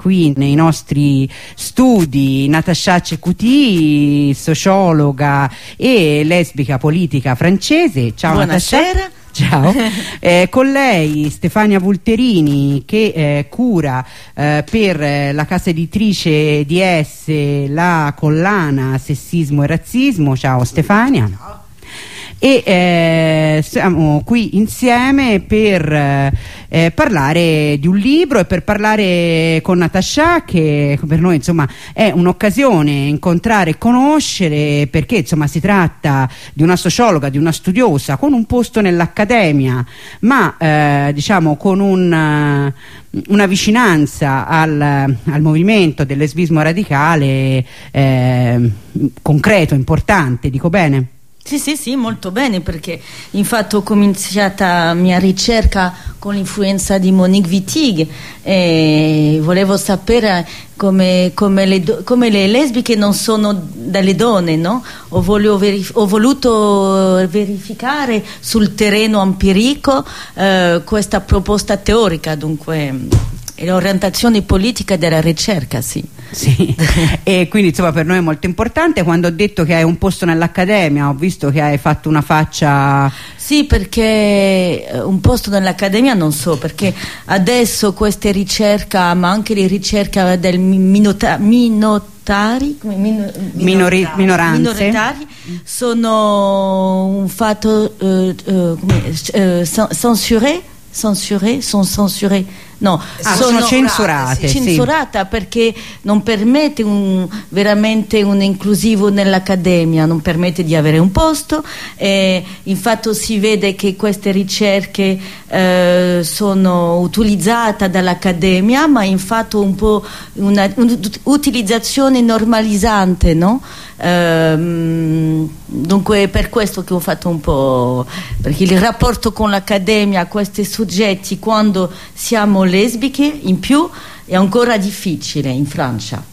qui nei nostri studi Natasha Cecuti, sociologa e lesbica politica francese. Ciao Buonasera. Natasha. Ciao, eh, con lei Stefania Vulterini che eh, cura eh, per eh, la casa editrice di S la collana Sessismo e Razzismo. Ciao Stefania. Ciao e eh, siamo qui insieme per eh, parlare di un libro e per parlare con Natasha che per noi insomma è un'occasione incontrare e conoscere perché insomma si tratta di una sociologa, di una studiosa con un posto nell'accademia ma eh, diciamo con un una vicinanza al, al, movimento del lesbismo radicale eh, concreto, importante, dico bene? Sì, sì, sì, molto bene perché infatti ho cominciato la mia ricerca con l'influenza di Monique Wittig e volevo sapere come, come, le, come le, lesbiche non sono dalle donne, no? ho, verif ho, voluto verificare sul terreno empirico eh, questa proposta teorica, dunque l'orientazione politica della ricerca, sì. Sì, e quindi insomma per noi è molto importante. Quando ho detto che hai un posto nell'accademia, ho visto che hai fatto una faccia... Sì, perché eh, un posto nell'accademia non so, perché adesso queste ricerche, ma anche le ricerche del minota, minotari, minor, Minori, minoranze, minoritari sono un fatto uh, uh, uh, censuré, censuré, sono censuré no, ah, sono, sono, censurate censurata sì. perché non permette un, veramente un inclusivo nell'accademia non permette di avere un posto eh, infatti si vede che queste ricerche eh, sono utilizzate dall'accademia ma infatti un po' un'utilizzazione normalizzante no? Ehm, dunque è per questo che ho fatto un po' perché il rapporto con l'accademia questi soggetti quando siamo lesbiche in più è ancora difficile in Francia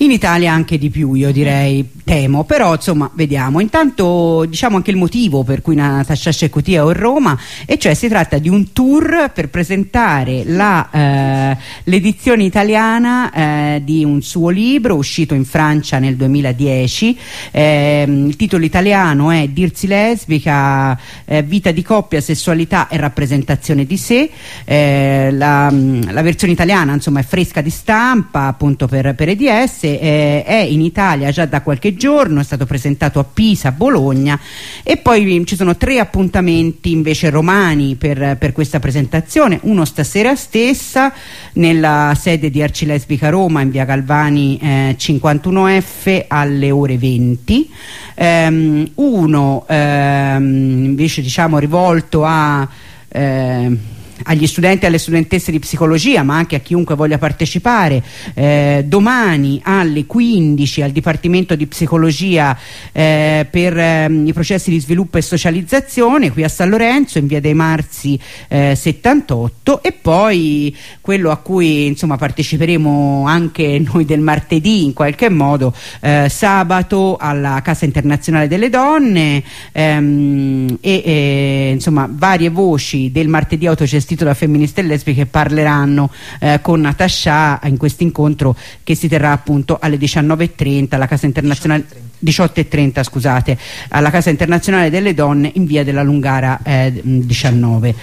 in Italia anche di più io direi temo però insomma vediamo. Intanto diciamo anche il motivo per cui Natascia Cecuti è a Roma e cioè si tratta di un tour per presentare eh, l'edizione italiana eh, di un suo libro uscito in Francia nel 2010 eh, il titolo italiano è Dirsi lesbica eh, vita di coppia, sessualità e rappresentazione di sé. Eh, la, la, versione italiana insomma è fresca di stampa appunto per, per EDS eh, è in Italia già da qualche giorno, è stato presentato a Pisa, Bologna e poi ci sono tre appuntamenti invece romani per, per questa presentazione, uno stasera stessa nella sede di Arcilesbica Roma in via Galvani eh, 51F alle ore 20, ehm, uno ehm, invece diciamo rivolto a... Eh, agli studenti e alle studentesse di psicologia ma anche a chiunque voglia partecipare. Eh, domani alle 15 al Dipartimento di Psicologia eh, per eh, i processi di sviluppo e socializzazione qui a San Lorenzo in via dei Marzi 78 eh, e poi quello a cui insomma parteciperemo anche noi del martedì in qualche modo eh, sabato alla Casa Internazionale delle Donne ehm, e, e insomma varie voci del martedì autogestivo gestito da femministe e lesbiche parleranno eh, con Natasha in questo incontro che si terrà appunto alle 19.30 alla Casa Internazionale 18.30 scusate alla Casa Internazionale delle Donne in via della Lungara eh, 19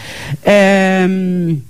ehm,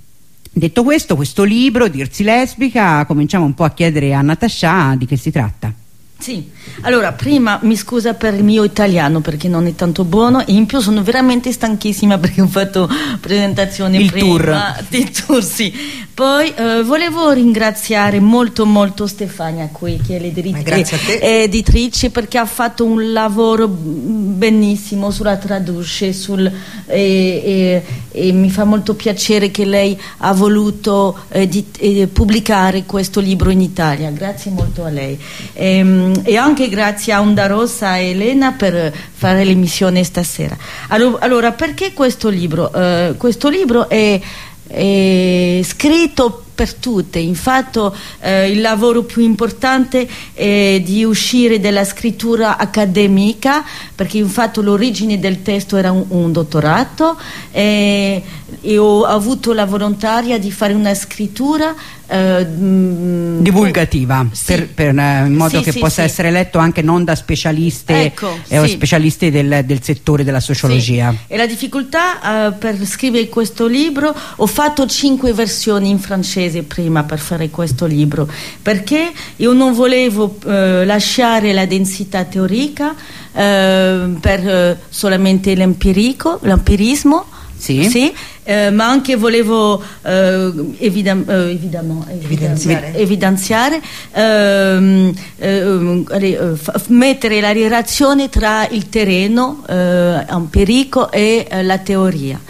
detto questo questo libro Dirsi lesbica cominciamo un po' a chiedere a Natasha di che si tratta sì, allora prima mi scusa per il mio italiano perché non è tanto buono e in più sono veramente stanchissima perché ho fatto presentazione il prima tour. di tour, sì. Poi eh, volevo ringraziare molto molto Stefania qui che è l'editrice perché ha fatto un lavoro benissimo sulla traduce sul, e, e, e, mi fa molto piacere che lei ha voluto eh, di, eh, pubblicare questo libro in Italia, grazie molto a lei. Ehm, e anche grazie a Onda Rossa e Elena per fare l'emissione stasera. Allora, perché questo libro? Questo libro è, è scritto per tutte. Infatti eh, il lavoro più importante è di uscire dalla scrittura accademica, perché infatti l'origine del testo era un, un dottorato e, e ho avuto la volontaria di fare una scrittura eh, mm, divulgativa sì. per, per, eh, in modo sì, che sì, possa essere letto anche non da specialiste ecco, eh, o specialisti del, del, settore della sociologia. E la difficoltà eh, per scrivere questo libro ho fatto cinque versioni in francese prima per fare questo libro perché io non volevo eh, lasciare la densità teorica eh, per solamente l'empirismo sì. sì. Eh, ma anche volevo eh, evidam eh, evidam evidenziare, evidenziare ehm, ehm, eh, mettere la relazione tra il terreno eh, empirico e eh, la teoria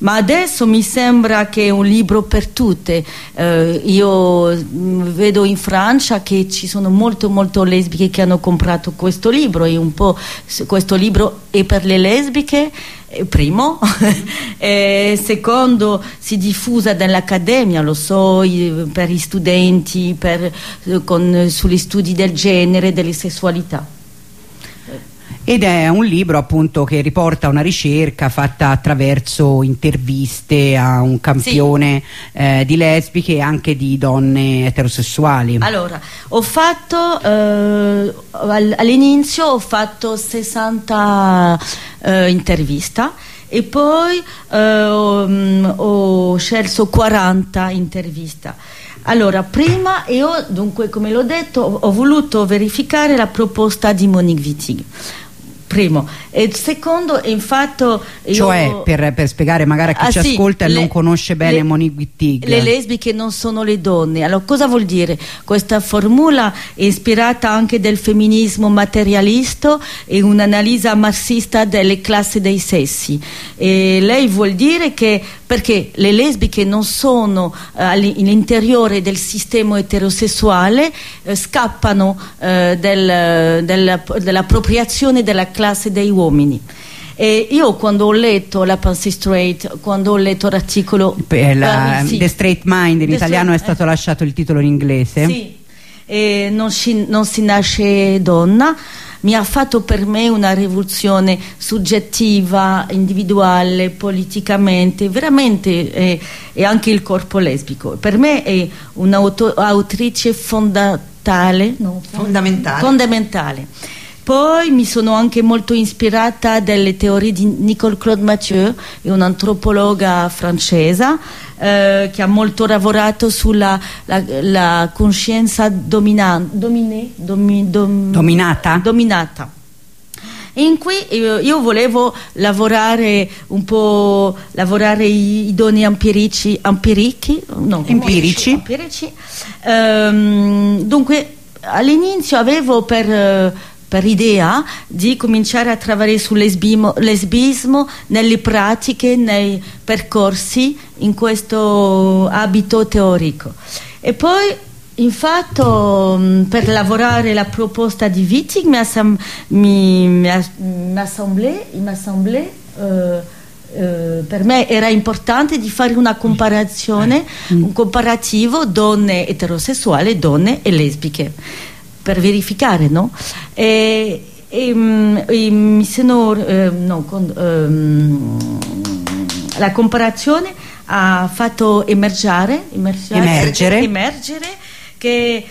ma adesso mi sembra che è un libro per tutte. Eh, io mm, vedo in Francia che ci sono molto molto lesbiche che hanno comprato questo libro. E un po' questo libro è per le lesbiche eh, primo. E secondo si diffusa nell'accademia lo so per gli studenti per, eh, con, sugli studi del genere delle sessualità ed è un libro appunto che riporta una ricerca fatta attraverso interviste a un campione sì. eh, di lesbiche e anche di donne eterosessuali. Allora, ho fatto eh, all'inizio ho fatto 60 eh, interviste e poi eh, ho, mm, ho scelto 40 interviste. Allora, prima io, dunque, come l'ho detto, ho voluto verificare la proposta di Monique Wittig primo. E secondo, infatti... Cioè, per, per, spiegare magari a chi ah, ci sì, ascolta e non conosce bene le, Monique. Le lesbiche non sono le donne. Allora, cosa vuol dire? Questa formula è ispirata anche del femminismo materialista e un'analisi marxista delle classi dei sessi. E lei vuol dire che perché le lesbiche non sono eh, all'interiore del sistema eterosessuale, eh, scappano eh, del, del, dell'appropriazione della classe dei uomini. E io quando ho letto la Pansy Straight, quando ho letto l'articolo... La, sì. The Straight Mind, in The italiano straight, è stato eh. lasciato il titolo in inglese. Sì, non, si, non si nasce donna mi ha fatto per me una rivoluzione soggettiva, individuale, politicamente, veramente è, è anche il corpo lesbico. Per me è un'autrice fondamentale, no? fondamentale. fondamentale. Poi mi sono anche molto ispirata dalle teorie di Nicole Claude Mathieu, un'antropologa francese eh, che ha molto lavorato sulla la, la coscienza domina, domine, domi, dom, dominata. dominata in cui io, volevo lavorare un po' lavorare i, i doni empirici, empirici, no, empirici. empirici. Um, dunque all'inizio avevo per per idea di cominciare a lavorare sul lesbismo, lesbismo nelle pratiche, nei percorsi in questo abito teorico. E poi Infatti, mm, per lavorare la proposta di Wittig mi, assam mi, mi, mi assemblé, eh, eh, per me era importante di fare una comparazione, mm. un comparativo donne eterosessuali, donne e lesbiche per verificare, no? E, e, mm, e mi sono, eh, no, con, ehm, la comparazione ha fatto emergere, emergere. emergere che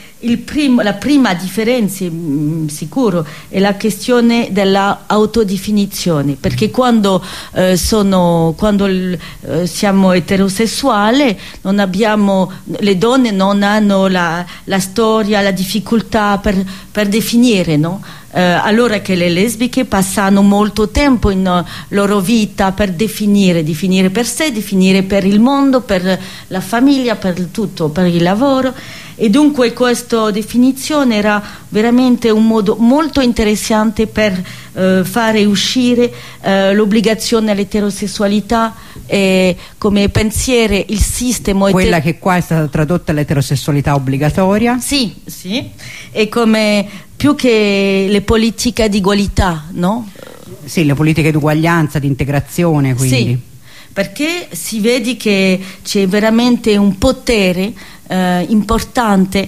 primo, la prima differenza mh, mm, sicuro è la questione dell'autodefinizione perché quando, eh, sono, quando eh, siamo eterosessuali non abbiamo, le donne non hanno la, la storia, la difficoltà per, per definire no? Eh, allora che le lesbiche passano molto tempo in loro vita per definire, definire per sé, definire per il mondo, per la famiglia, per tutto, per il lavoro. E dunque questa definizione era veramente un modo molto interessante per eh, fare uscire eh, l'obbligazione all'eterosessualità eh, come pensiere il sistema quella che qua è stata tradotta l'eterosessualità obbligatoria? Sì, sì. E come più che le politiche di ugualità no? sì, le politiche di uguaglianza, di integrazione quindi. Sì perché si vede che c'è veramente un potere eh, importante,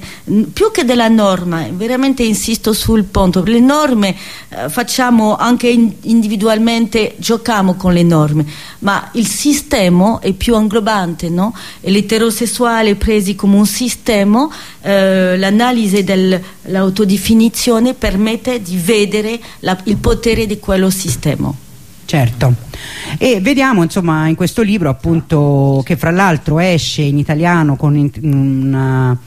più che della norma, veramente insisto sul punto, le norme eh, facciamo anche in, individualmente, giochiamo con le norme, ma il sistema è più inglobante, no? l'eterosessuale presi come un sistema, eh, l'analisi dell'autodefinizione permette di vedere la, il potere di quello sistema. Certo, e vediamo insomma in questo libro appunto che fra l'altro esce in italiano con una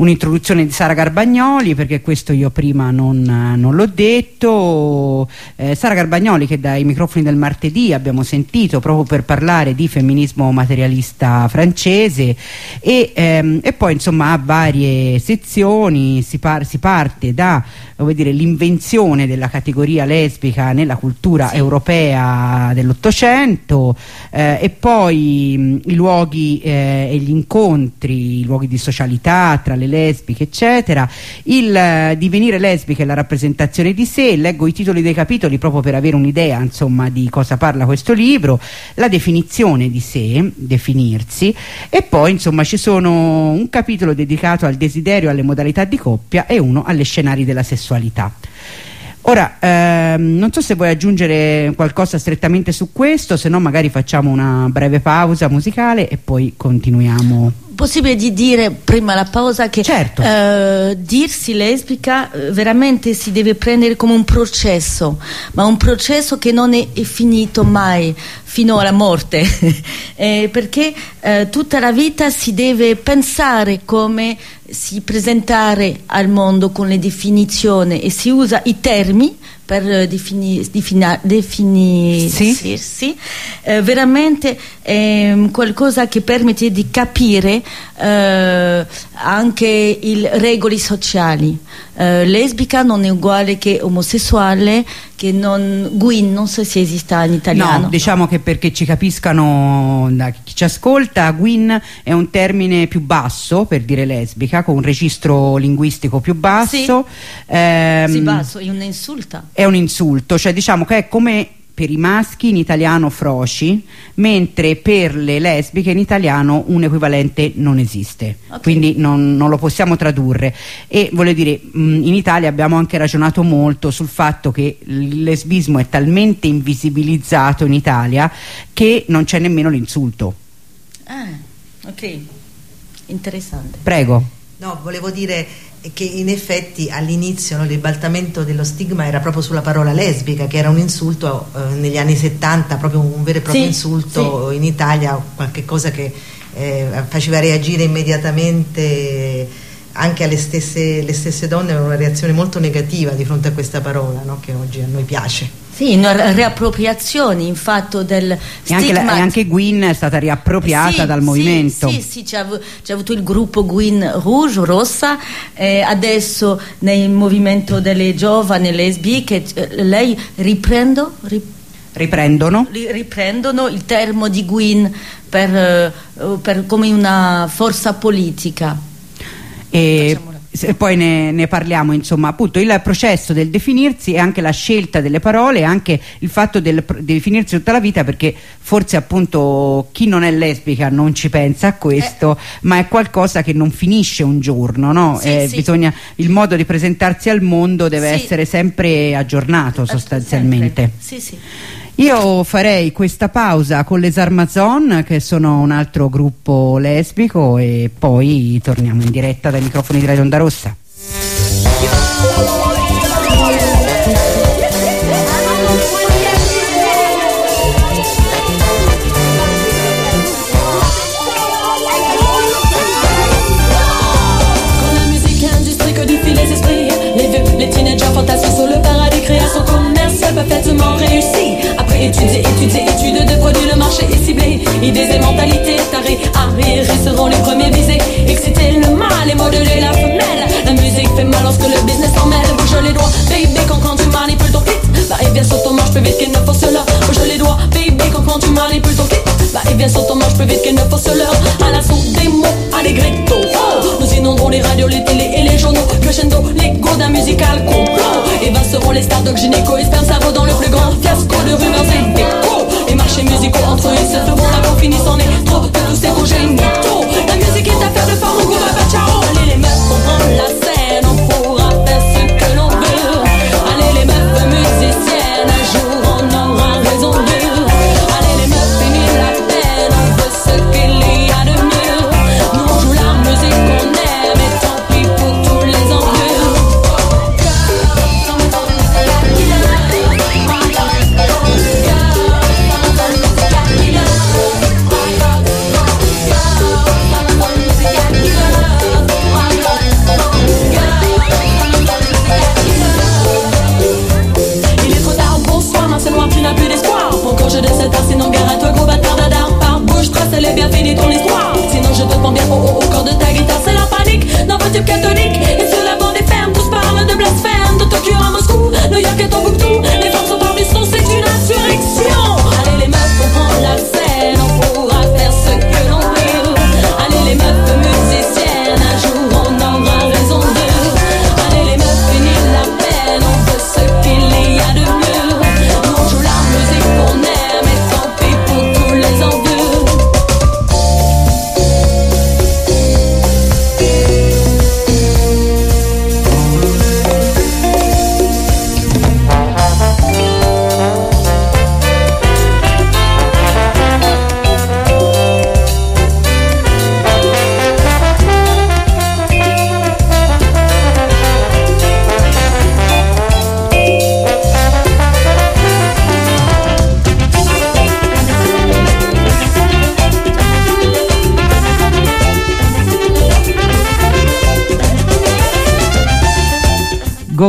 un'introduzione di Sara Garbagnoli perché questo io prima non, non l'ho detto eh, Sara Garbagnoli che dai microfoni del martedì abbiamo sentito proprio per parlare di femminismo materialista francese e, ehm, e poi insomma ha varie sezioni si, par si parte da l'invenzione della categoria lesbica nella cultura sì. europea dell'Ottocento eh, e poi mh, i luoghi eh, e gli incontri, i luoghi di socialità tra le lesbiche eccetera. Il eh, divenire lesbica e la rappresentazione di sé. Leggo i titoli dei capitoli proprio per avere un'idea insomma di cosa parla questo libro. La definizione di sé definirsi. E poi insomma ci sono un capitolo dedicato al desiderio alle modalità di coppia e uno alle scenari della sessualità. Ora, ehm, non so se vuoi aggiungere qualcosa strettamente su questo, se no magari facciamo una breve pausa musicale e poi continuiamo possibile di dire prima la pausa che certo. eh, dirsi lesbica eh, veramente si deve prendere come un processo, ma un processo che non è, è finito mai fino alla morte, eh, perché eh, tutta la vita si deve pensare come si presentare al mondo con le definizioni e si usa i termini per eh, defini, definirsi, sì. eh, veramente è qualcosa che permette di capire eh, anche i regoli sociali. Eh, lesbica non è uguale che omosessuale, che non, Gwyn, non so se esista in italiano. No, diciamo che perché ci capiscano da chi ci ascolta, Gwyn è un termine più basso per dire lesbica, con un registro linguistico più basso. Sì, ehm, sì basso, è un insulto. È un insulto, cioè diciamo che è come per i maschi in italiano froci, mentre per le lesbiche in italiano un equivalente non esiste, okay. quindi non, non, lo possiamo tradurre. E voglio dire, in Italia abbiamo anche ragionato molto sul fatto che il lesbismo è talmente invisibilizzato in Italia che non c'è nemmeno l'insulto. Ah, ok, interessante. Prego. No, volevo dire che in effetti all'inizio no, il ribaltamento dello stigma era proprio sulla parola lesbica che era un insulto eh, negli anni 70 proprio un vero e proprio sì, insulto sì. in Italia qualche cosa che eh, faceva reagire immediatamente anche alle stesse, stesse donne una reazione molto negativa di fronte a questa parola no, che oggi a noi piace sì, una riappropriazione in fatto del e anche, la, e anche Gwyn è stata riappropriata sì, dal movimento. Sì, sì, c'è avuto, avuto il gruppo Gwyn Rouge, rossa, eh, adesso nel movimento delle giovani lesbiche, eh, lei riprendo, rip, riprendono. riprendono il termo di Gwyn per, eh, per, come una forza politica. E e poi ne, ne, parliamo insomma appunto il processo del definirsi e anche la scelta delle parole e anche il fatto del, definirsi tutta la vita perché forse appunto chi non è lesbica non ci pensa a questo eh. ma è qualcosa che non finisce un giorno no? Sì, eh, sì. Bisogna, il modo di presentarsi al mondo deve sì. essere sempre aggiornato sostanzialmente sempre. sì sì io farei questa pausa con les Armazon che sono un altro gruppo lesbico e poi torniamo in diretta dai microfoni di Radio Onda Rossa. Les le réussie. Étudier, étudier, études de produits, le marché est ciblé. Idées et mentalités tarées, arriérés seront les premiers visés. Exciter le mal et modeler la femelle. La musique fait mal lorsque le business s'en mêle. Bouge les doigts, baby, quand, quand tu manipules ton kit. Bah, et bien sur ton manche plus vite qu'il ne faut cela. Bouge les doigts, baby, quand, quand tu manipules ton kit. Bah, et bien sur ton manche plus vite qu'il ne faut cela. À la source des mots. Oh, nous inonderons les radios, les télés et les journaux. Crescendo, les d'un musical complot. Et ben seront les stars de gynéco et ça vaut dans le plus grand fiasco de rumeurs et d'écho. Les marchés musicaux entre eux, se feront la finissant en trop de tous ces congénitaux. La musique est affaire de femme, on Go Je te prends bien au, au, corps de ta guitare, c'est la panique. Non, veux-tu catholique?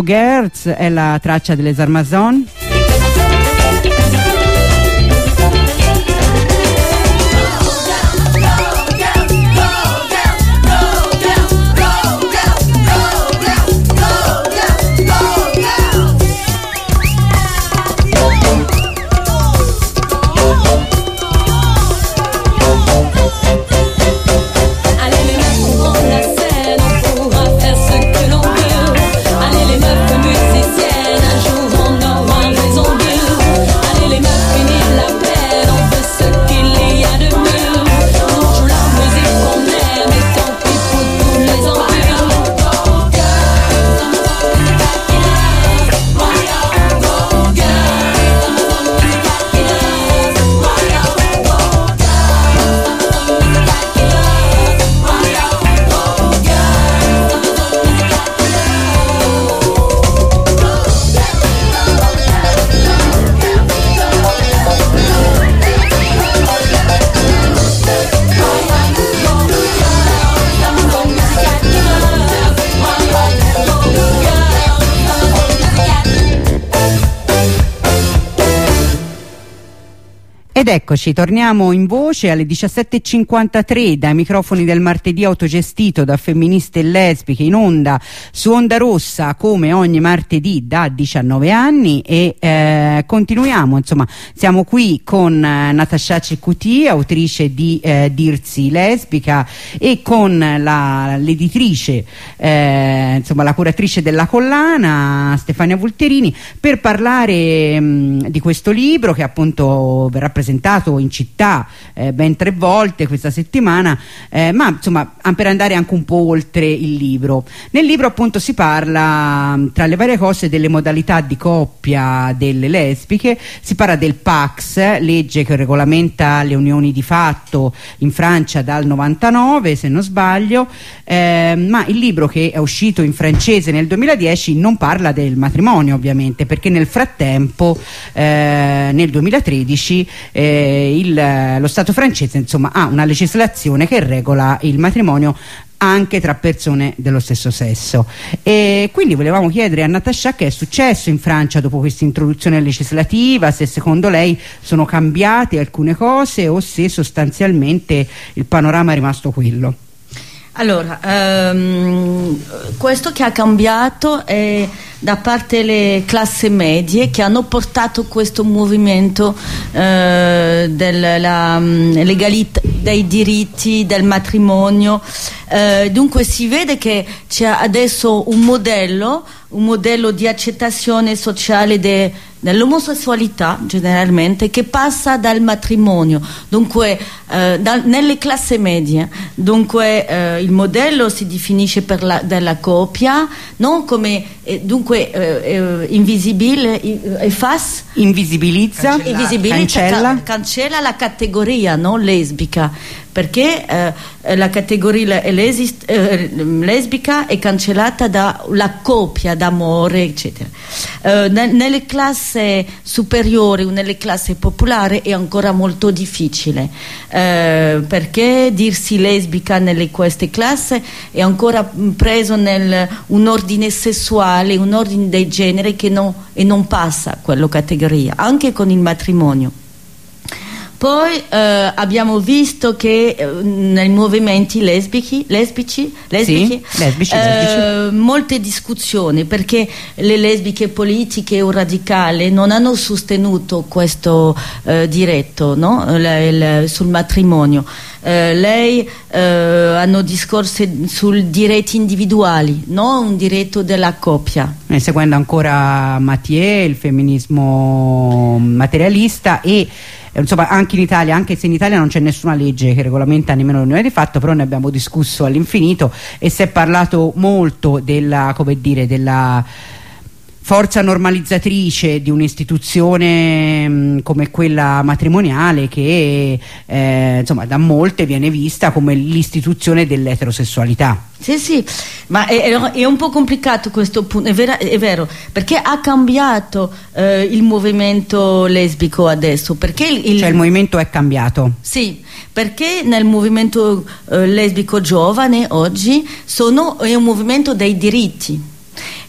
Girls è la traccia delle Armazon. Eccoci, torniamo in voce alle 17.53 dai microfoni del martedì autogestito da femministe e lesbiche in onda su Onda Rossa come ogni martedì da 19 anni e eh, continuiamo, insomma siamo qui con eh, Natascia Ceccuti, autrice di eh, Dirsi Lesbica e con l'editrice, eh, insomma la curatrice della collana Stefania Vulterini per parlare mh, di questo libro che appunto verrà presentato presentato in città eh, ben tre volte questa settimana, eh, ma insomma per andare anche un po' oltre il libro. Nel libro appunto si parla tra le varie cose delle modalità di coppia delle lesbiche, si parla del Pax, legge che regolamenta le unioni di fatto in Francia dal 99 se non sbaglio, eh, ma il libro che è uscito in francese nel 2010 non parla del matrimonio ovviamente perché nel frattempo eh, nel 2013 eh, il, lo Stato francese insomma, ha una legislazione che regola il matrimonio anche tra persone dello stesso sesso. E quindi volevamo chiedere a Natascia che è successo in Francia dopo questa introduzione legislativa se secondo lei sono cambiate alcune cose o se sostanzialmente il panorama è rimasto quello allora, um, questo che ha cambiato è da parte delle classi medie che hanno portato questo movimento eh, della mm, legalità dei diritti del matrimonio. Eh, dunque si vede che c'è adesso un modello un modello di accettazione sociale de, dell'omosessualità generalmente che passa dal matrimonio. Dunque eh, da, nelle classi medie. Dunque eh, il modello si definisce per la, della coppia non come eh, dunque eh, eh, invisibile e fas? Invisibilizza, invisibilizza cancella. Ca cancella la categoria no? lesbica. Perché la categoria lesbica è cancellata dalla coppia d'amore eccetera. Nelle classi superiori o nelle classi popolari è ancora molto difficile eh, perché dirsi lesbica nelle queste classi è ancora preso in un ordine sessuale un ordine dei generi che non, e non passa quella categoria anche con il matrimonio poi eh, abbiamo visto che eh, nei movimenti lesbici, lesbici, lesbici, sì, lesbici, eh, lesbici. molte discussioni perché le lesbiche politiche o radicali non hanno sostenuto questo eh, diretto no? le, le, sul matrimonio. Eh, lei eh, hanno discorsi sul diritti individuali, non un diritto della coppia. E seguendo ancora Mathieu, il femminismo materialista e insomma anche in Italia, anche se in Italia non c'è nessuna legge che regolamenta nemmeno l'unione di fatto, però ne abbiamo discusso all'infinito e si è parlato molto della, come dire, della forza normalizzatrice di un'istituzione mm, come quella matrimoniale che eh, insomma da molte viene vista come l'istituzione dell'eterosessualità. Sì, sì, ma è, è, un po' complicato questo punto, è, vera, è vero, perché ha cambiato eh, il movimento lesbico adesso. Perché il, cioè il movimento è cambiato? Sì, perché nel movimento eh, lesbico giovane oggi sono, è un movimento dei diritti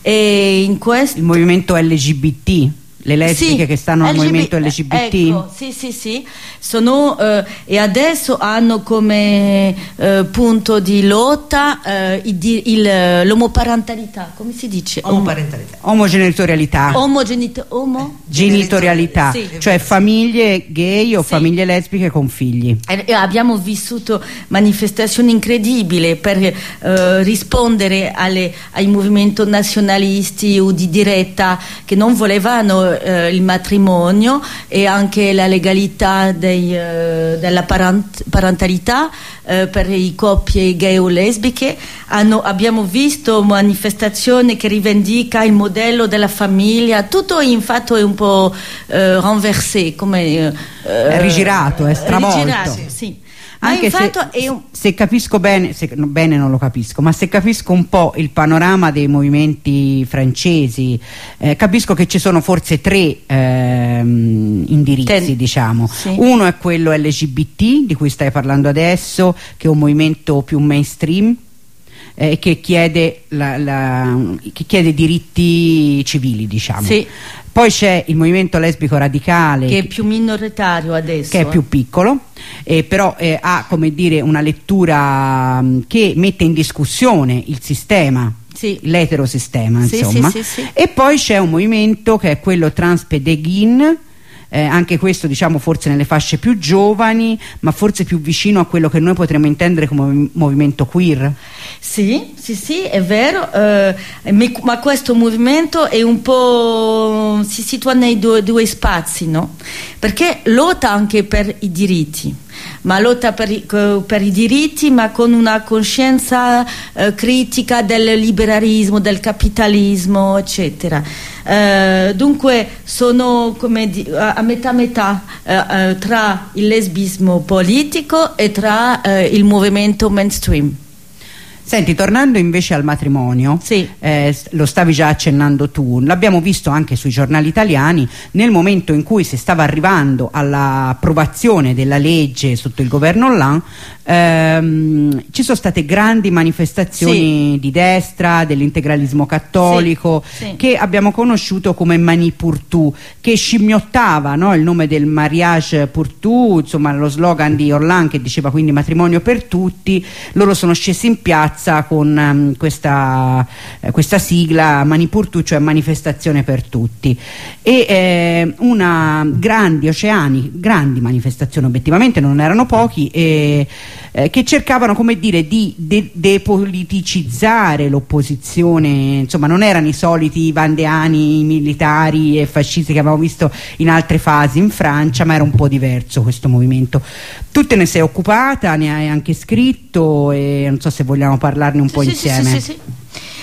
E in questo... Il movimento LGBT le lesbiche sì, che stanno al movimento LGBT? Ecco, sì, sì, sì, sono, eh, e adesso hanno come eh, punto di lotta eh, l'omoparentalità, come si dice? Omoparentalità. Omogenitorialità. Omogenito, omo? Genitorialità, sì. cioè famiglie gay o sì. famiglie lesbiche con figli. E abbiamo vissuto manifestazioni incredibili per eh, rispondere alle, ai movimenti nazionalisti o di diretta che non volevano eh, il matrimonio e anche la legalità dei, eh, della parent parentalità eh, per le coppie gay o lesbiche. Hanno, abbiamo visto manifestazioni che rivendica il modello della famiglia, tutto infatti è un po' eh, renversé, come, eh, rigirato, è stravolto. Rigirato, sì anche se, un... se, capisco bene, se, bene non lo capisco, ma se capisco un po' il panorama dei movimenti francesi, eh, capisco che ci sono forse tre ehm, indirizzi, Ten... diciamo. Sì. Uno è quello LGBT, di cui stai parlando adesso, che è un movimento più mainstream, eh, che, chiede la, la, che, chiede diritti civili, diciamo. Sì. Poi c'è il movimento lesbico radicale che è più minoritario adesso, che è più piccolo, eh, però eh, ha come dire una lettura mh, mm, che mette in discussione il sistema sì. l'eterosistema sì, insomma sì, e poi c'è un movimento che è quello transpedeghin eh, anche questo diciamo forse nelle fasce più giovani ma forse più vicino a quello che noi potremmo intendere come movimento queer. Sì, sì, sì, è vero, eh, ma questo movimento è un po' si situa nei due, due spazi, no? Perché lotta anche per i diritti ma lotta per i, per i, diritti ma con una coscienza eh, critica del liberalismo, del capitalismo eccetera. Eh, dunque sono di, a, a metà metà eh, eh, tra il lesbismo politico e tra eh, il movimento mainstream Senti, tornando invece al matrimonio, sì. eh, lo stavi già accennando tu, l'abbiamo visto anche sui giornali italiani, nel momento in cui si stava arrivando all'approvazione della legge sotto il governo Hollande, ehm, ci sono state grandi manifestazioni sì. di destra, dell'integralismo cattolico, sì. che abbiamo conosciuto come Mani pour tout, che scimmiottava no, il nome del mariage pour tout, insomma lo slogan di Hollande che diceva quindi matrimonio per tutti, loro sono scesi in piazza con um, questa, eh, questa, sigla Mani pour tout, cioè manifestazione per tutti. E eh, una grandi oceani, grandi manifestazioni, obiettivamente non erano pochi, eh, che cercavano come dire di de depoliticizzare l'opposizione insomma non erano i soliti vandeani militari e fascisti che avevamo visto in altre fasi in Francia ma era un po' diverso questo movimento tu te ne sei occupata, ne hai anche scritto e non so se vogliamo parlarne un sì, po' sì, insieme. sì, sì, sì.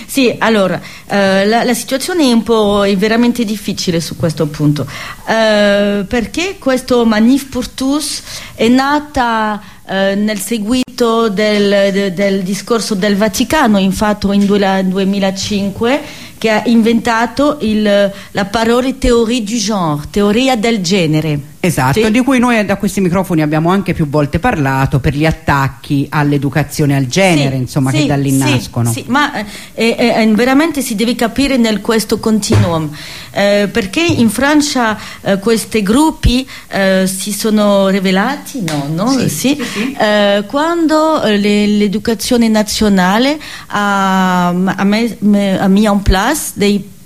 Sì, allora, eh, la, la, situazione è un po' è veramente difficile su questo punto, eh, perché questo Manif pour tous è nata eh, nel seguito del, de, del, discorso del Vaticano, infatti in 2005, che ha inventato il, la parola teoria du genre, teoria del genere Esatto, sì. di cui noi da questi microfoni abbiamo anche più volte parlato per gli attacchi all'educazione al genere, sì, insomma, sì, che da lì nascono. Sì, ma eh, eh, veramente si deve capire nel questo continuum, eh, perché in Francia eh, questi gruppi eh, si sono rivelati, no, no? Eh, quando l'educazione nazionale ha, ha, ha messo in place dei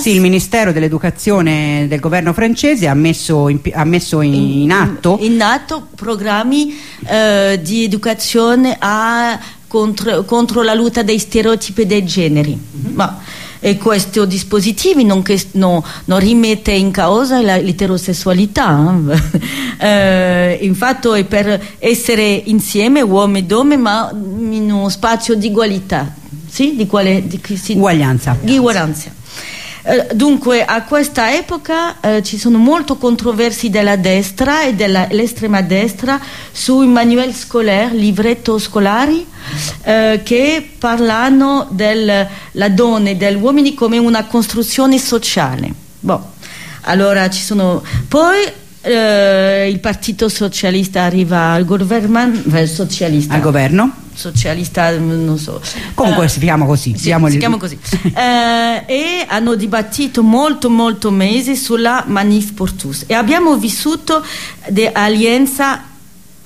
sì, il Ministero dell'Educazione del governo francese ha messo in, ha messo in, in atto, in atto programmi eh, di educazione a, contro, contro, la lotta dei stereotipi dei generi. Mm -hmm. Ma, e questi dispositivi non, che, no, non rimette in causa l'eterosessualità eh, infatti è per essere insieme uomo e donne ma in uno spazio di ugualità sì? Di quale? Di, sì, uguaglianza. Di uguaglianza. Eh, dunque a questa epoca eh, ci sono molte controversie della destra e dell'estrema destra sui manuali scolaire, livretto scolari eh, che parlano della donna e degli uomini come una costruzione sociale. Boh. Allora ci sono poi eh, il partito socialista arriva al governo, socialista. Al governo? Socialista, non so. Comunque uh, si chiama così. Sì, si chiama così. uh, e hanno dibattuto molto molto mesi sulla Manif pour tous e abbiamo vissuto di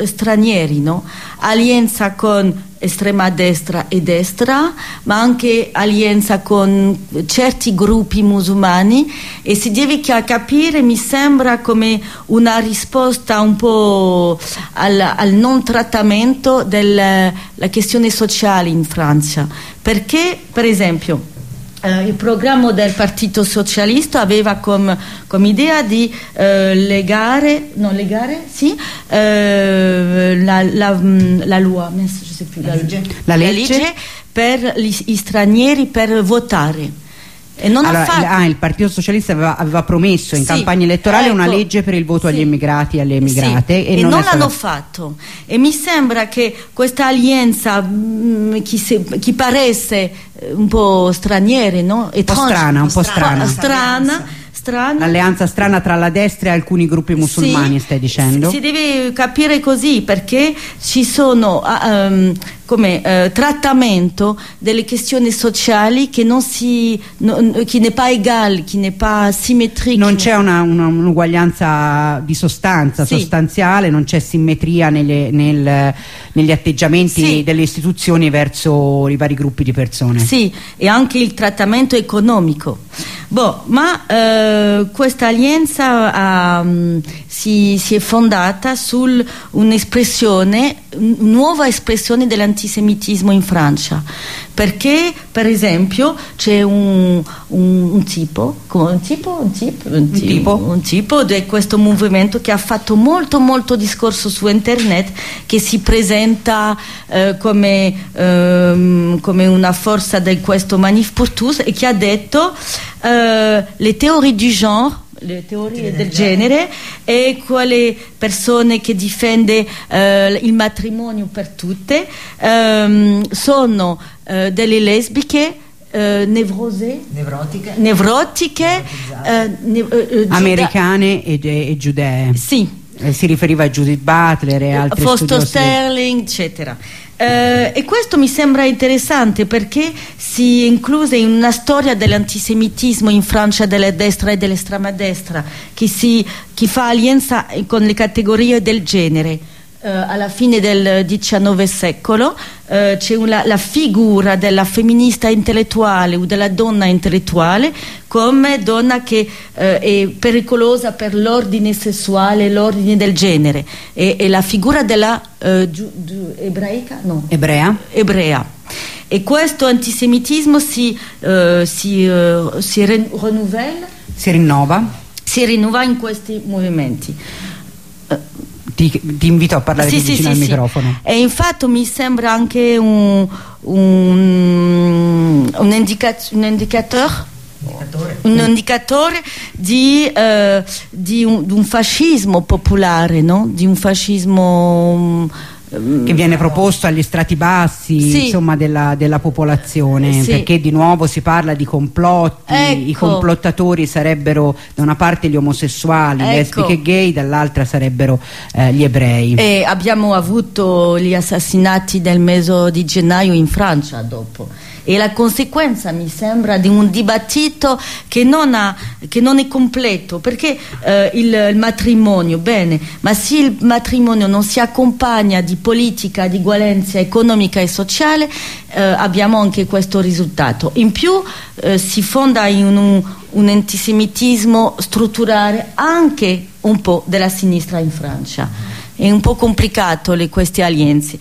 stranieri, no? Alleanza con estrema destra e destra, ma anche alleanza con certi gruppi musulmani e si deve capire, mi sembra, come una risposta un po' al, al non trattamento della questione sociale in Francia. Perché, per esempio, Uh, il programma del Partito Socialista aveva come, com idea di uh, legare, non legare, sì, uh, la, la, più, la, legge. La legge. per gli, gli stranieri per votare. Allora, fatto... ah, il Partito Socialista aveva, aveva promesso in sì, campagna elettorale ecco, una legge per il voto sì, agli immigrati e alle emigrate sì, e, e, non, non l'hanno fatto. E mi sembra che questa alleanza mh, chi, se, chi paresse eh, un po' straniere no? un po' strana, un po' strana, strana strana. L'alleanza strana tra la destra e alcuni gruppi musulmani, sì, stai dicendo? Si deve capire così perché ci sono um, come uh, trattamento delle questioni sociali che non si no, che n'est pas égal, che n'est pas symétrique. Non c'è un'uguaglianza un di sostanza, sì. sostanziale, non c'è simmetria nelle, nel, negli atteggiamenti sì. delle istituzioni verso i vari gruppi di persone. Sì, e anche il trattamento economico. Boh, ma uh, questa alleanza um, si, si, è fondata su un'espressione, nuova espressione dell'antisemitismo in Francia. Perché per esempio c'è un, un, un, tipo, un, tipo, un, tipo, un, tipo, un tipo di questo movimento che ha fatto molto molto discorso su internet che si presenta eh, come, eh, come, una forza di questo Manif pour tous e che ha detto eh, le teorie du genre le teorie del genere e quelle persone che difendono eh, il matrimonio per tutte ehm, sono eh, delle lesbiche eh, nevrose, nevrotiche, nevrotiche eh, ne, eh, americane e, e, giudee. Sì. Si riferiva a Judith Butler e altri Fausto Sterling, eccetera. Eh, e questo mi sembra interessante perché si è inclusa in una storia dell'antisemitismo in Francia della destra e dell'estrema destra che, si, che fa alleanza con le categorie del genere eh, alla fine del XIX secolo eh, c'è la figura della femminista intellettuale o della donna intellettuale come donna che eh, è pericolosa per l'ordine sessuale, l'ordine del genere e, e, la figura della eh, giu, giu, ebraica? No. Ebrea. Ebrea. E questo antisemitismo si, eh, si, eh, si? Si rinnova? Si rinnova in questi movimenti ti, ti, invito a parlare sì, vicino sì, al sì, microfono. E infatti mi sembra anche un, un, un, indicat, un indicatore un indicatore di, eh, di, un, di, un, fascismo popolare, no? di un fascismo che viene proposto agli strati bassi sì. insomma, della, della, popolazione sì. perché di nuovo si parla di complotti ecco. i complottatori sarebbero da una parte gli omosessuali ecco. lesbiche e gay dall'altra sarebbero eh, gli ebrei e abbiamo avuto gli assassinati del mese di gennaio in Francia dopo e la conseguenza mi sembra di un dibattito che non, ha, che non è completo perché eh, il, il, matrimonio, bene, ma se il matrimonio non si accompagna di politica di uguaglianza economica e sociale eh, abbiamo anche questo risultato. In più eh, si fonda in un, un antisemitismo strutturale anche un po' della sinistra in Francia. È un po' complicato le, queste alleanze.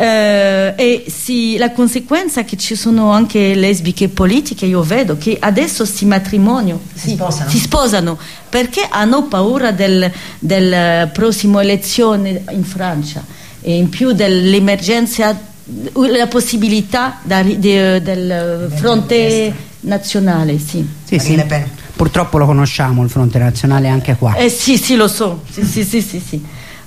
Eh, e si, la conseguenza è che ci sono anche lesbiche politiche, io vedo che adesso si matrimonio, si, si, sposano. si sposano. perché hanno paura del, del prossimo elezione in Francia e in più dell'emergenza, la possibilità da, di, del fronte nazionale. Sì. Sì, sì. Purtroppo lo conosciamo il fronte nazionale anche qua. Eh, sì, sì, lo so. Sì, sì, sì, sì, sì.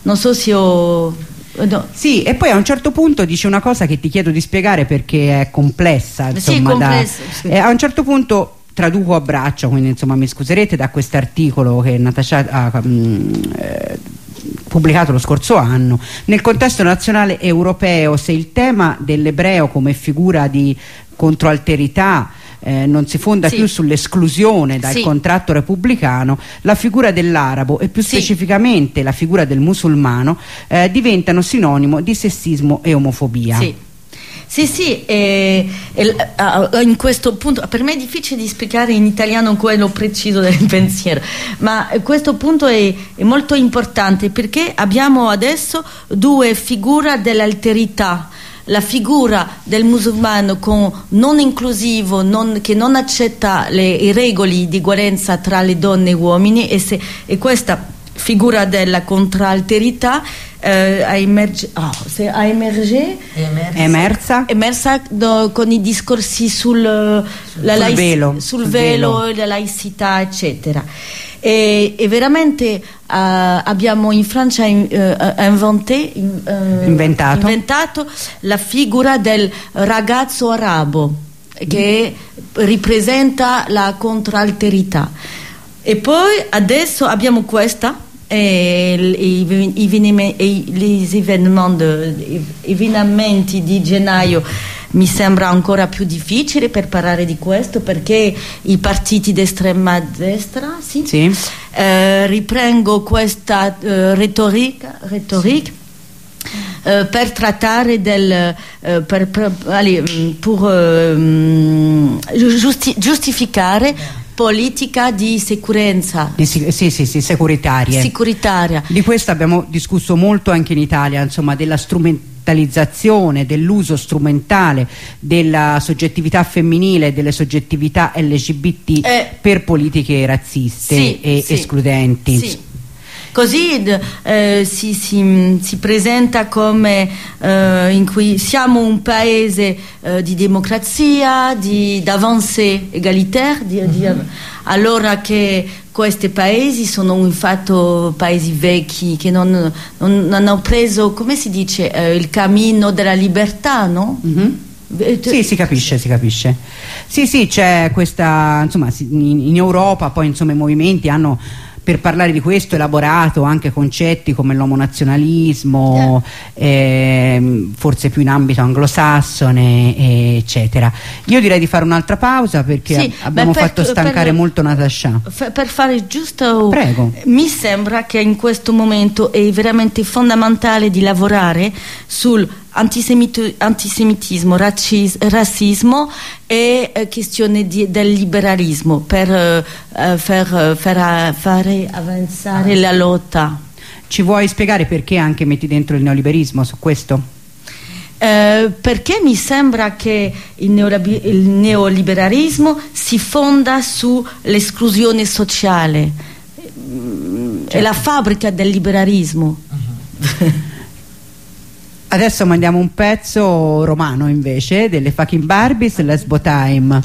Non so se ho No. Sì, e poi a un certo punto dice una cosa che ti chiedo di spiegare perché è complessa. Insomma, sì, complessa, da, sì. eh, a un certo punto traduco a braccio, quindi insomma mi scuserete da questo articolo che Natasha ha, mm, eh, pubblicato lo scorso anno. Nel contesto nazionale europeo, se il tema dell'ebreo come figura di controalterità eh, non si fonda sì. più sull'esclusione dal sì. contratto repubblicano, la figura dell'arabo e più sì. specificamente la figura del musulmano eh, diventano sinonimo di sessismo e omofobia. Sì. Sì, sì, eh, eh, in questo punto per me è difficile di spiegare in italiano quello preciso del pensiero, ma questo punto è, è molto importante perché abbiamo adesso due figure dell'alterità la figura del musulmano non inclusivo, non, che non accetta le, i regoli di uguaglianza tra le donne e gli uomini e, se, e questa figura della contralterità eh, a, emerge, oh, a emerge, emersa, emersa. Do, con i discorsi sul, sul, sul velo, sul velo, velo. la laicità eccetera. E, e veramente uh, abbiamo in Francia in, uh, inventé, uh, inventato. inventato la figura del ragazzo arabo che ripresenta la contralterità. E poi adesso abbiamo questa e gli avvenimenti di gennaio mi sembra ancora più difficile per parlare di questo perché i partiti d'estrema destra sì, sì. Eh, riprengo questa eh, retorica, retorica eh, per trattare del eh, per, per, allez, pour mm, giusti, giustificare politica di sicurezza. Di, sì, sì, sì, securitaria. Sicuritaria. Di questo abbiamo discusso molto anche in Italia, insomma, della strumentazione strumentalizzazione dell'uso strumentale della soggettività femminile e delle soggettività LGBT eh, per politiche razziste sì, e sì, escludenti. Sì. Così eh, si, si, si, presenta come eh, in cui siamo un paese eh, di democrazia, di d'avancée égalitaire, di, di, mhm. allora che questi paesi sono infatti paesi vecchi che non, non, non, hanno preso, come si dice, eh, il cammino della libertà, no? Mm -hmm. Sì, si capisce, si capisce. Sì, sì, c'è questa, insomma, in Europa poi insomma i movimenti hanno per parlare di questo elaborato anche concetti come l'omonazionalismo, eh, forse più in ambito anglosassone, eccetera. Io direi di fare un'altra pausa perché sì, abbiamo per, fatto stancare per, molto Natasha. Per fare giusto, Prego. mi sembra che in questo momento è veramente fondamentale di lavorare sul antisemitismo, racis, razzismo e eh, questione di, del liberalismo per eh, eh far, far, fare avanzare la lotta. Ci vuoi spiegare perché anche metti dentro il neoliberismo su questo? Eh, perché mi sembra che il, il neoliberalismo si fonda sull'esclusione sociale, certo. è la fabbrica del liberalismo. Uh -huh. Adesso mandiamo un pezzo romano invece delle fucking Barbies, Lesbo Time.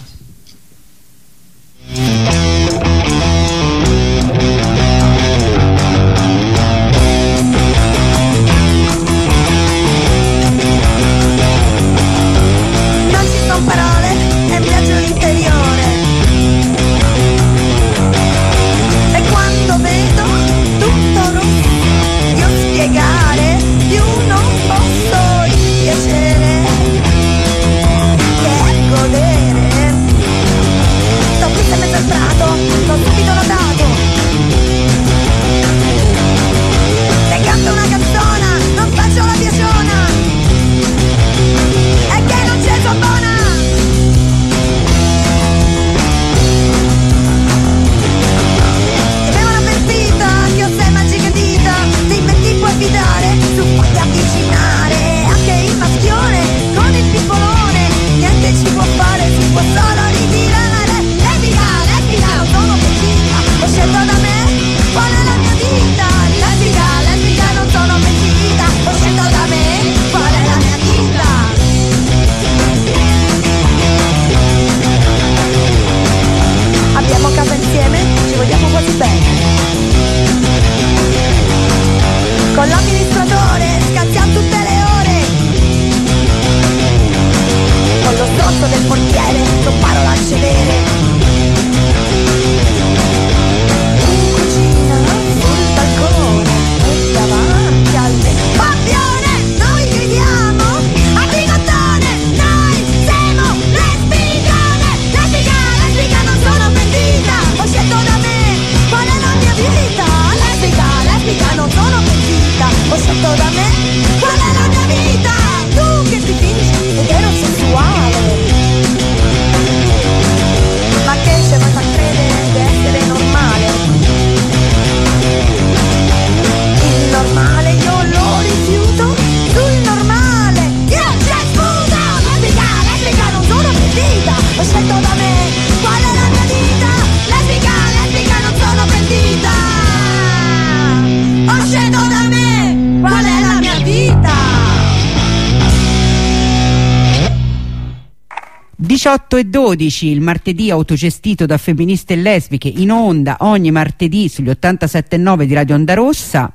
12 il martedì autogestito da femministe e lesbiche. In onda ogni martedì sugli 87.9 di Radio Onda Rossa.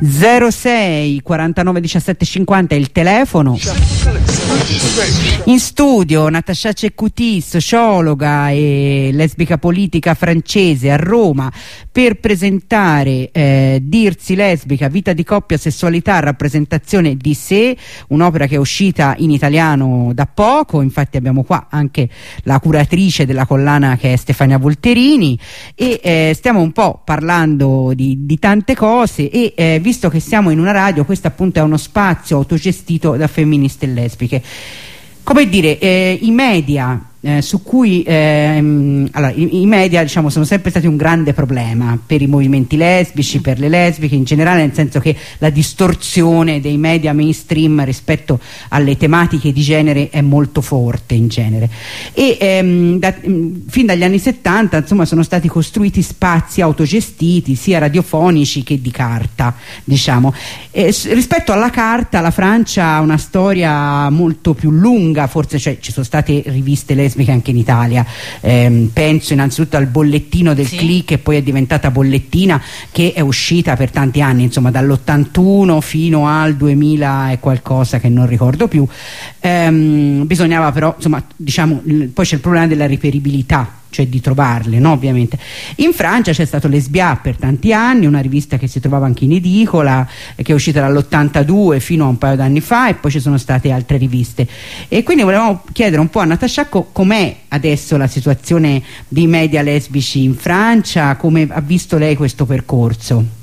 06 49 17 50 è il telefono in studio Natascia Ceccuti, sociologa e lesbica politica francese a Roma per presentare eh, Dirsi lesbica, vita di coppia, sessualità, rappresentazione di sé, un'opera che è uscita in italiano da poco, infatti abbiamo qua anche la curatrice della collana che è Stefania Volterini. E eh, stiamo un po' parlando di, di tante cose e eh, visto che siamo in una radio, questo appunto è uno spazio autogestito da femministe e lesbiche come dire, eh, i media eh, su cui ehm, allora, i, i, media diciamo, sono sempre stati un grande problema per i movimenti lesbici, per le lesbiche in generale, nel senso che la distorsione dei media mainstream rispetto alle tematiche di genere è molto forte in genere. E ehm, da, fin dagli anni 70 insomma, sono stati costruiti spazi autogestiti sia radiofonici che di carta. Diciamo. E, rispetto alla carta la Francia ha una storia molto più lunga, forse cioè, ci sono state riviste lesbiche lesbiche anche in Italia. Eh, penso innanzitutto al bollettino del sì. click che poi è diventata bollettina che è uscita per tanti anni, insomma dall'81 fino al 2000 e qualcosa che non ricordo più. Eh, bisognava però, insomma, diciamo, poi c'è il problema della riperibilità cioè di trovarle, no? ovviamente. In Francia c'è stato l'Esbia per tanti anni, una rivista che si trovava anche in edicola, che è uscita dall'82 fino a un paio d'anni fa e poi ci sono state altre riviste. E quindi volevamo chiedere un po' a Natascia com'è adesso la situazione dei media lesbici in Francia, come ha visto lei questo percorso?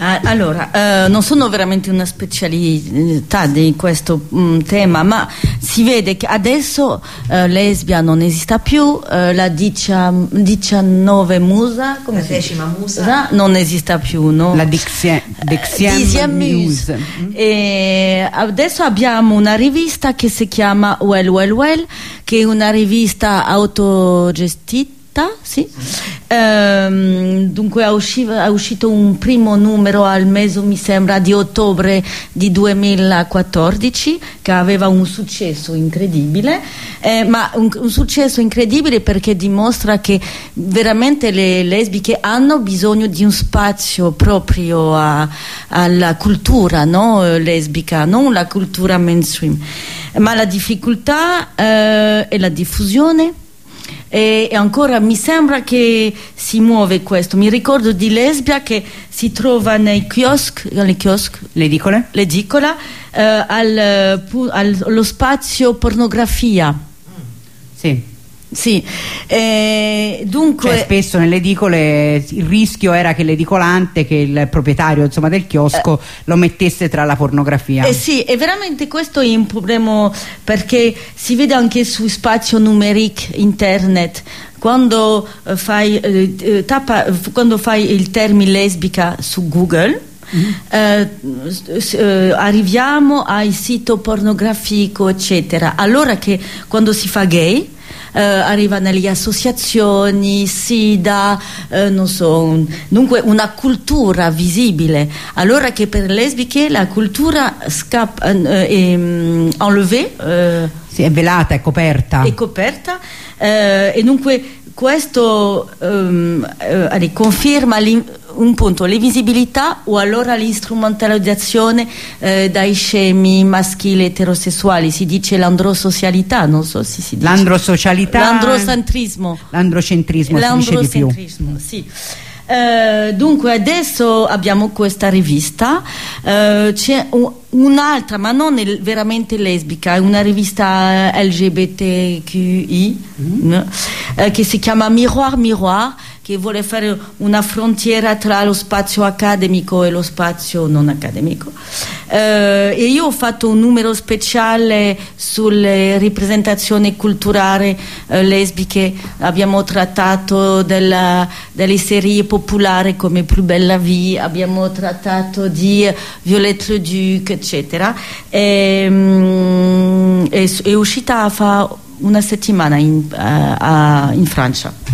Uh, allora, uh, non sono veramente una specialità di questo um, tema, ma si vede che adesso uh, lesbia non esista più, la dicia, 19 musa, come la decima musa, non esista più, no? La Dixie, Dixie Muse. Mm. E adesso abbiamo una rivista che si chiama Well Well Well, che è una rivista autogestita sì. Ehm, dunque è uscito, è uscito, un primo numero al mese, mi sembra, di ottobre di 2014 che aveva un successo incredibile, eh, ma un, un, successo incredibile perché dimostra che veramente le lesbiche hanno bisogno di un spazio proprio a, alla cultura no? lesbica, non la cultura mainstream. Ma la difficoltà eh, è la diffusione e ancora mi sembra che si muove questo. Mi ricordo di Lesbia che si trova nei chioschi, nei chioschi l'edicola, l'edicola eh, al, allo spazio pornografia. Sì. Sì, eh, dunque... Cioè, spesso nelle edicole il rischio era che l'edicolante, che il proprietario insomma, del chiosco eh, lo mettesse tra la pornografia. Eh sì, e veramente questo è un problema perché si vede anche su spazio numeric internet quando eh, fai, eh, eh, tappa, quando fai il termine lesbica su Google Mm -hmm. arriviamo al sito pornografico eccetera allora che quando si fa gay eh, arriva nelle associazioni, SIDA, eh, non so, un, dunque una cultura visibile. Allora che per le lesbiche la cultura scappa, eh, è mm, enlevée. Eh, sì, è velata, è coperta. È coperta eh, e dunque questo um, uh, conferma un punto, l'evisibilità o allora l'istrumentalizzazione uh, dai scemi maschili eterosessuali, si dice l'androsocialità, non so se si dice. L'androsocialità? L'androcentrismo. L'androcentrismo, L'androcentrismo, sì. Uh, dunque adesso abbiamo questa rivista, uh, c'è un, un'altra ma non è veramente lesbica, è una rivista LGBTQI mm -hmm. uh, che si chiama Miroir Miroir che vuole fare una frontiera tra lo spazio accademico e lo spazio non accademico. Eh, e io ho fatto un numero speciale sulle rappresentazioni culturali eh, lesbiche, abbiamo trattato della, delle serie popolari come Plus Bella Vie, abbiamo trattato di Violette Le Duc, eccetera. E, mm, è, è uscita fa una settimana in, uh, uh, in Francia.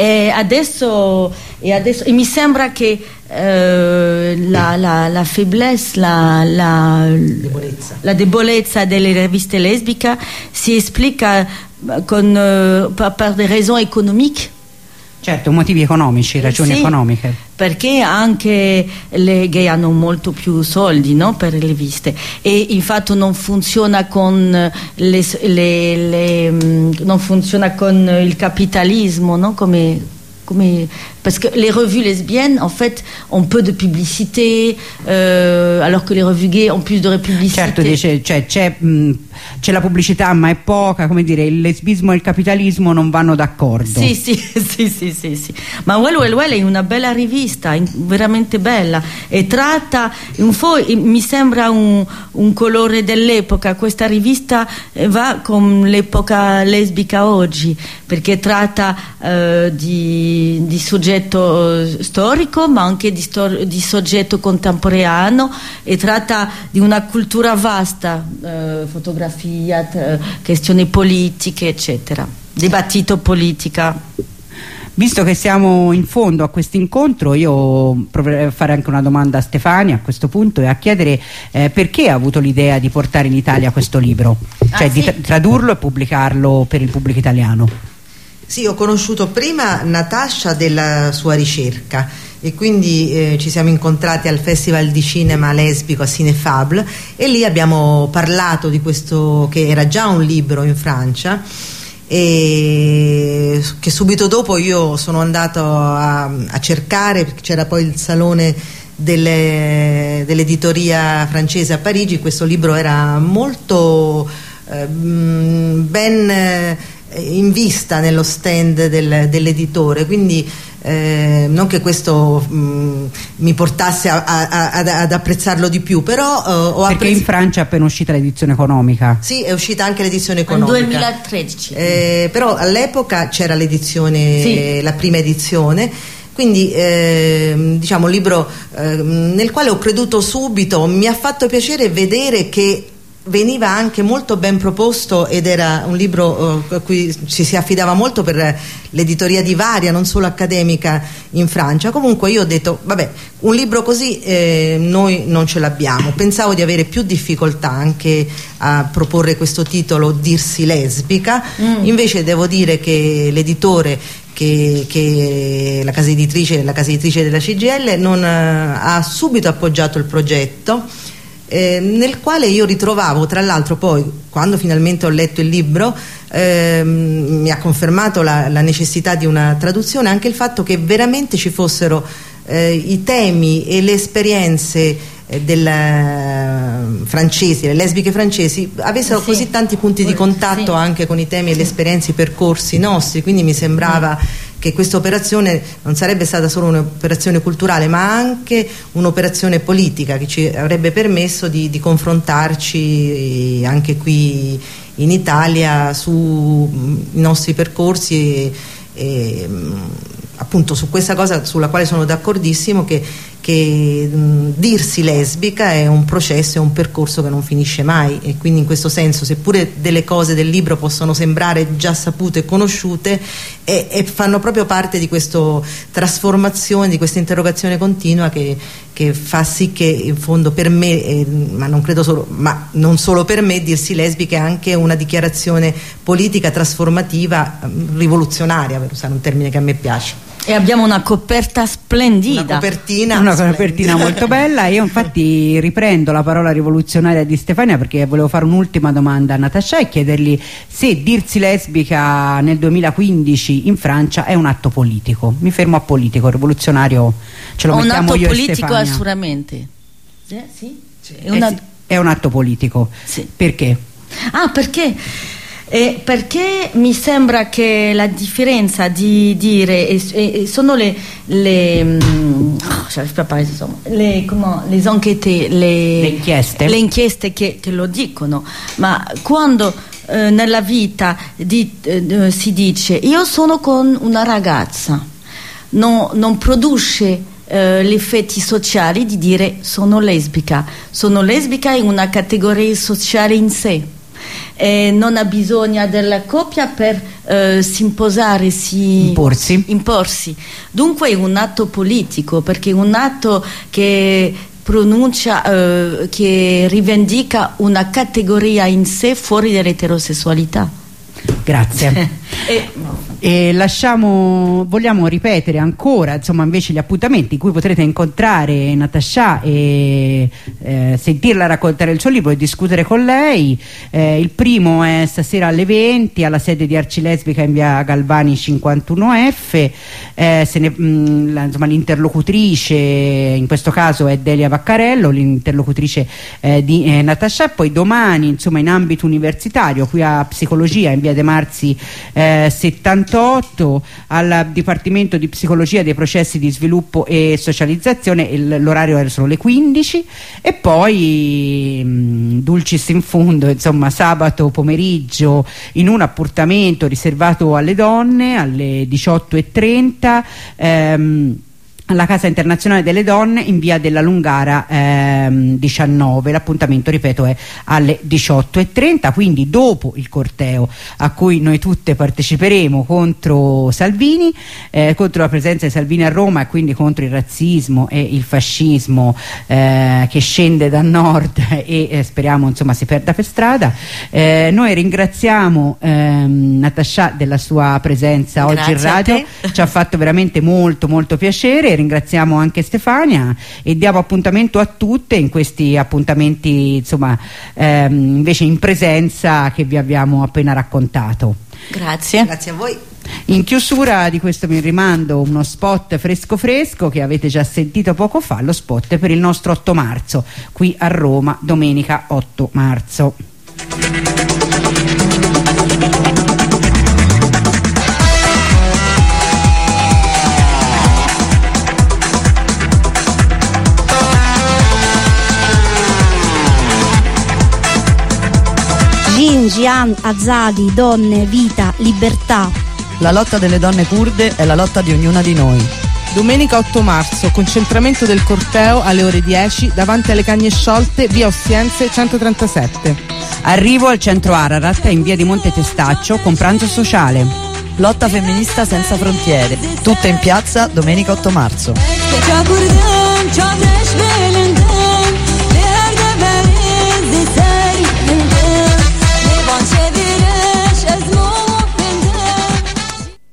E adesso e, adesso, e mi sembra che eh, la, la, la, faiblesse, la, la, debolezza. la, debolezza. delle riviste lesbiche si esplica con, uh, per, per des raisons économiques Certo, motivi economici, ragioni sì, economiche. Perché anche le gay hanno molto più soldi no, per le riviste e infatti non funziona con, le, le, le, mm, non funziona con il capitalismo no, come parce que les revues lesbiennes, en fait, ont peu de publicité, euh, alors que les revues gays ont plus de publicité. Certo, dice, cioè, c'è, c'è, la pubblicità ma è poca, come dire, il lesbismo e il capitalismo non vanno d'accordo. Sì, sì, sì, sì, sì, sì. Ma Well Well Well è una bella rivista, veramente bella, e tratta, un mi sembra un, un colore dell'epoca, questa rivista eh, va con l'epoca lesbica oggi, perché tratta eh, di, di soggetto eh, storico ma anche di, di, soggetto contemporaneo e tratta di una cultura vasta, eh, fotografia, eh, questioni politiche eccetera, dibattito politica. Visto che siamo in fondo a questo incontro, io proverei a fare anche una domanda a Stefania a questo punto e a chiedere eh, perché ha avuto l'idea di portare in Italia questo libro, cioè ah, di sì? tradurlo e pubblicarlo per il pubblico italiano. Sì, ho conosciuto prima Natascia della sua ricerca e quindi eh, ci siamo incontrati al Festival di Cinema Lesbico a Cinefable e lì abbiamo parlato di questo che era già un libro in Francia e che subito dopo io sono andato a, a cercare perché c'era poi il salone dell'editoria francese a Parigi questo libro era molto eh, ben in vista nello stand del, dell'editore, quindi eh, non che questo mh, mm, mi portasse a, a, ad, ad, apprezzarlo di più, però eh, ho Perché in Francia è appena uscita l'edizione economica? Sì, è uscita anche l'edizione economica. Nel 2013. Eh, però all'epoca c'era l'edizione, sì. la prima edizione quindi eh, diciamo un libro eh, nel quale ho creduto subito mi ha fatto piacere vedere che veniva anche molto ben proposto ed era un libro eh, a cui ci si affidava molto per l'editoria di Varia, non solo accademica in Francia. Comunque io ho detto, vabbè, un libro così eh, noi non ce l'abbiamo. Pensavo di avere più difficoltà anche a proporre questo titolo Dirsi lesbica, mm. invece devo dire che l'editore che, che, la casa editrice, la casa editrice della CGL non, eh, ha subito appoggiato il progetto eh, nel quale io ritrovavo, tra l'altro poi quando finalmente ho letto il libro, ehm, mi ha confermato la, la, necessità di una traduzione, anche il fatto che veramente ci fossero eh, i temi e le esperienze eh, della, francesi, le lesbiche francesi avessero sì. così tanti punti di contatto sì. anche con i temi e le esperienze, i percorsi nostri, quindi mi sembrava che questa operazione non sarebbe stata solo un'operazione culturale ma anche un'operazione politica che ci avrebbe permesso di, di confrontarci anche qui in Italia sui nostri percorsi e, e appunto su questa cosa sulla quale sono d'accordissimo che che mh, dirsi lesbica è un processo, è un percorso che non finisce mai e quindi in questo senso seppure delle cose del libro possono sembrare già sapute e conosciute e, e fanno proprio parte di questa trasformazione, di questa interrogazione continua che, che, fa sì che in fondo per me, eh, ma non solo, ma non solo per me, dirsi lesbica è anche una dichiarazione politica trasformativa rivoluzionaria, per usare un termine che a me piace. E abbiamo una coperta splendida. Una copertina. Una splendida. copertina molto bella. Io infatti riprendo la parola rivoluzionaria di Stefania perché volevo fare un'ultima domanda a Natascia e chiedergli se dirsi lesbica nel 2015 in Francia è un atto politico. Mi fermo a politico, rivoluzionario ce lo un mettiamo io Un atto politico assolutamente. Eh, sì? Sì. È, una... sì, è, un atto politico. Sì. Perché? Ah, perché? Eh, perché mi sembra che la differenza di dire e, e sono le le, mm, oh, le, come, le enquete le, le inchieste, le inchieste che, che, lo dicono. Ma quando eh, nella vita di, eh, si dice io sono con una ragazza no, non produce eh, gli effetti sociali di dire sono lesbica sono lesbica in una categoria sociale in sé e non ha bisogno della coppia per eh, si imposare, si imporsi. imporsi. Dunque è un atto politico perché è un atto che pronuncia, eh, che rivendica una categoria in sé fuori dall'eterosessualità. Grazie. e, e lasciamo, vogliamo ripetere ancora insomma invece gli appuntamenti in cui potrete incontrare Natasha e eh, sentirla raccontare il suo libro e discutere con lei. Eh, il primo è stasera alle 20 alla sede di Arcilesbica in via Galvani 51F eh, l'interlocutrice in questo caso è Delia Vaccarello l'interlocutrice eh, di eh, Natasha. Poi domani insomma in ambito universitario qui a Psicologia in via De Marzi 70 48 al Dipartimento di Psicologia dei processi di sviluppo e socializzazione l'orario era solo le 15 e poi mh, Dulcis in fondo insomma sabato pomeriggio in un appuntamento riservato alle donne alle 18.30 ehm, alla Casa Internazionale delle Donne in via della Lungara ehm, 19 l'appuntamento ripeto è alle 18.30 quindi dopo il corteo a cui noi tutte parteciperemo contro Salvini eh, contro la presenza di Salvini a Roma e quindi contro il razzismo e il fascismo eh, che scende da nord e eh, speriamo insomma si perda per strada. Eh, noi ringraziamo ehm, Natascia della sua presenza Grazie oggi in radio. ci ha fatto veramente molto molto piacere ringraziamo anche Stefania e diamo appuntamento a tutte in questi appuntamenti insomma ehm, invece in presenza che vi abbiamo appena raccontato. Grazie. Grazie a voi. In chiusura di questo mi rimando uno spot fresco fresco che avete già sentito poco fa, lo spot per il nostro 8 marzo, qui a Roma, domenica 8 marzo. Jian, Azadi, donne, vita, libertà. La lotta delle donne kurde è la lotta di ognuna di noi. Domenica 8 marzo, concentramento del corteo alle ore 10 davanti alle cagne sciolte via Ossiense 137. Arrivo al centro Ararat in via di Monte Testaccio con pranzo sociale. Lotta femminista senza frontiere. Tutta in piazza domenica 8 marzo.